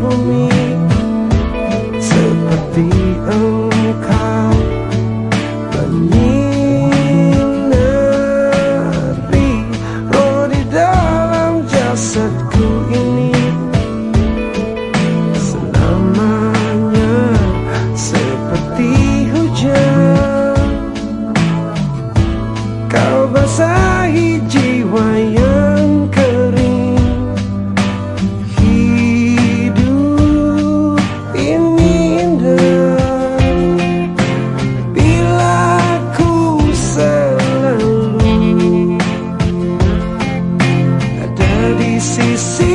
people me. se